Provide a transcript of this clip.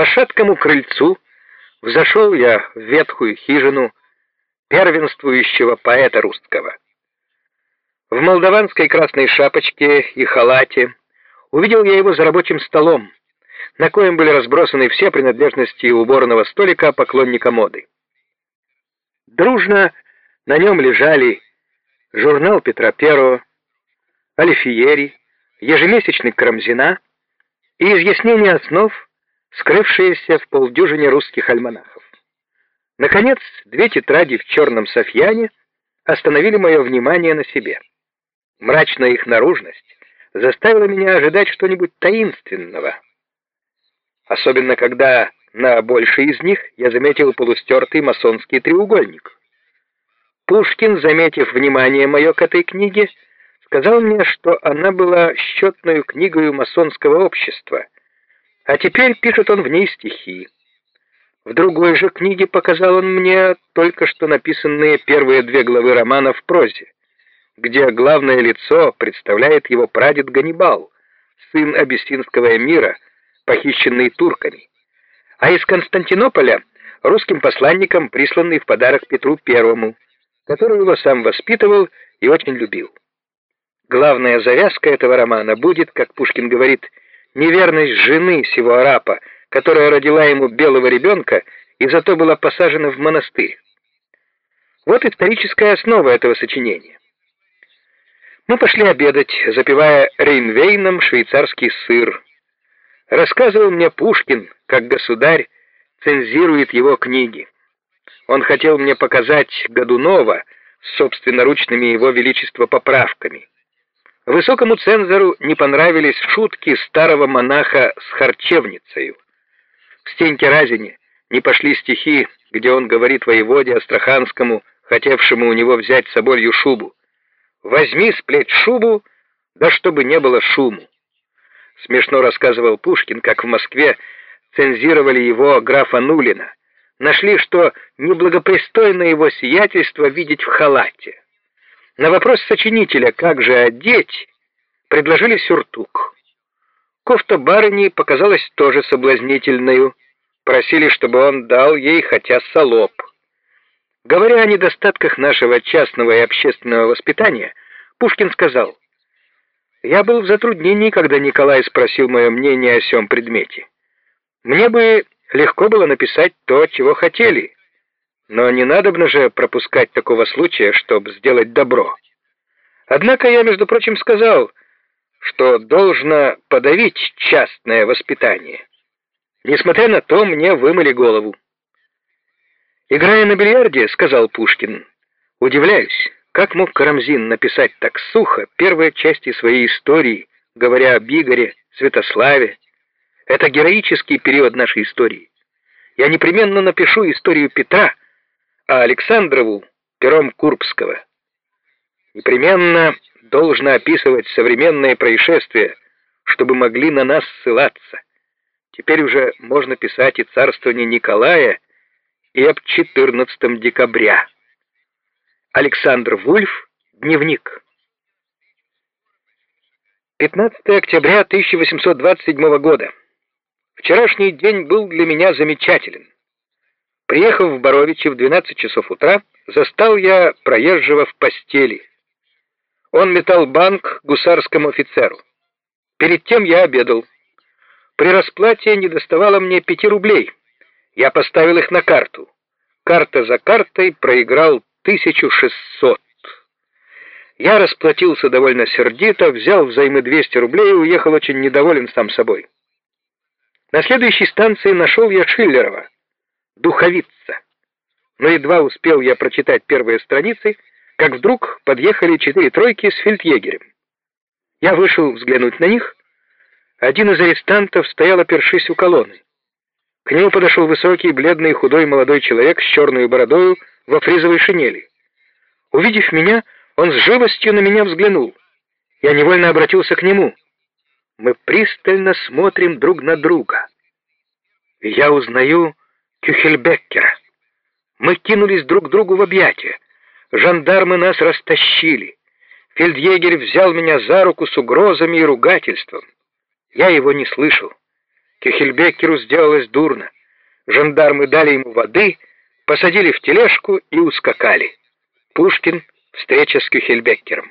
По шаткому крыльцу взошел я в ветхую хижину первенствующего поэта русского. В молдаванской красной шапочке и халате увидел я его за рабочим столом, на коем были разбросаны все принадлежности уборного столика поклонника моды. Дружно на нем лежали журнал Петра I, Алифиери, ежемесячник Карамзина и изъяснение основ, скрывшиеся в полдюжине русских альманахов. Наконец, две тетради в черном софьяне остановили мое внимание на себе. Мрачная их наружность заставила меня ожидать что-нибудь таинственного. Особенно, когда на большей из них я заметил полустертый масонский треугольник. Пушкин, заметив внимание мое к этой книге, сказал мне, что она была счетную книгою масонского общества, а теперь пишет он в ней стихи. В другой же книге показал он мне только что написанные первые две главы романа в прозе, где главное лицо представляет его прадед Ганнибал, сын абиссинского эмира, похищенный турками, а из Константинополя русским посланником присланный в подарок Петру Первому, который его сам воспитывал и очень любил. Главная завязка этого романа будет, как Пушкин говорит, неверность жены сего арапа, которая родила ему белого ребенка и зато была посажена в монастырь. Вот историческая основа этого сочинения. Мы пошли обедать, запивая рейнвейном швейцарский сыр. Рассказывал мне Пушкин, как государь цензирует его книги. Он хотел мне показать Годунова с собственноручными его величества поправками. Высокому цензору не понравились шутки старого монаха с харчевницей. В Стеньке Разине не пошли стихи, где он говорит воеводе Астраханскому, хотевшему у него взять соболью шубу. «Возьми сплеть шубу, да чтобы не было шуму». Смешно рассказывал Пушкин, как в Москве цензировали его графа Нулина. Нашли, что неблагопристойно его сиятельство видеть в халате. На вопрос сочинителя «Как же одеть?» предложили сюртук. Кофта барыни показалась тоже соблазнительной. Просили, чтобы он дал ей хотя солоб. Говоря о недостатках нашего частного и общественного воспитания, Пушкин сказал, «Я был в затруднении, когда Николай спросил мое мнение о сём предмете. Мне бы легко было написать то, чего хотели, но не надобно же пропускать такого случая, чтобы сделать добро. Однако я, между прочим, сказал, что должно подавить частное воспитание. Несмотря на то, мне вымыли голову. «Играя на бильярде», — сказал Пушкин, — «удивляюсь, как мог Карамзин написать так сухо первые части своей истории, говоря об Игоре, Святославе. Это героический период нашей истории. Я непременно напишу историю Петра, а Александрову — пером Курбского. Непременно должно описывать современные происшествия, чтобы могли на нас ссылаться. Теперь уже можно писать и царствование Николая, и об 14 декабря. Александр Вульф, дневник. 15 октября 1827 года. Вчерашний день был для меня замечателен. Приехав в Боровичи в 12 часов утра, застал я проезжего в постели. Он метал банк гусарскому офицеру. Перед тем я обедал. При расплате не доставало мне пяти рублей. Я поставил их на карту. Карта за картой проиграл 1600. Я расплатился довольно сердито, взял взаймы 200 рублей и уехал очень недоволен сам собой. На следующей станции нашел я Шиллерова духовица. Но едва успел я прочитать первые страницы, как вдруг подъехали четыре тройки с фельдъегерем. Я вышел взглянуть на них. Один из арестантов стоял, опершись у колонны. К нему подошел высокий, бледный, худой молодой человек с черной бородою во фризовой шинели. Увидев меня, он с живостью на меня взглянул. Я невольно обратился к нему. Мы пристально смотрим друг на друга. Я узнаю Кюхельбеккера. Мы кинулись друг другу в объятия. Жандармы нас растащили. Фельдъегерь взял меня за руку с угрозами и ругательством. Я его не слышал. Кюхельбекеру сделалось дурно. Жандармы дали ему воды, посадили в тележку и ускакали. Пушкин. Встреча с Кюхельбеккером.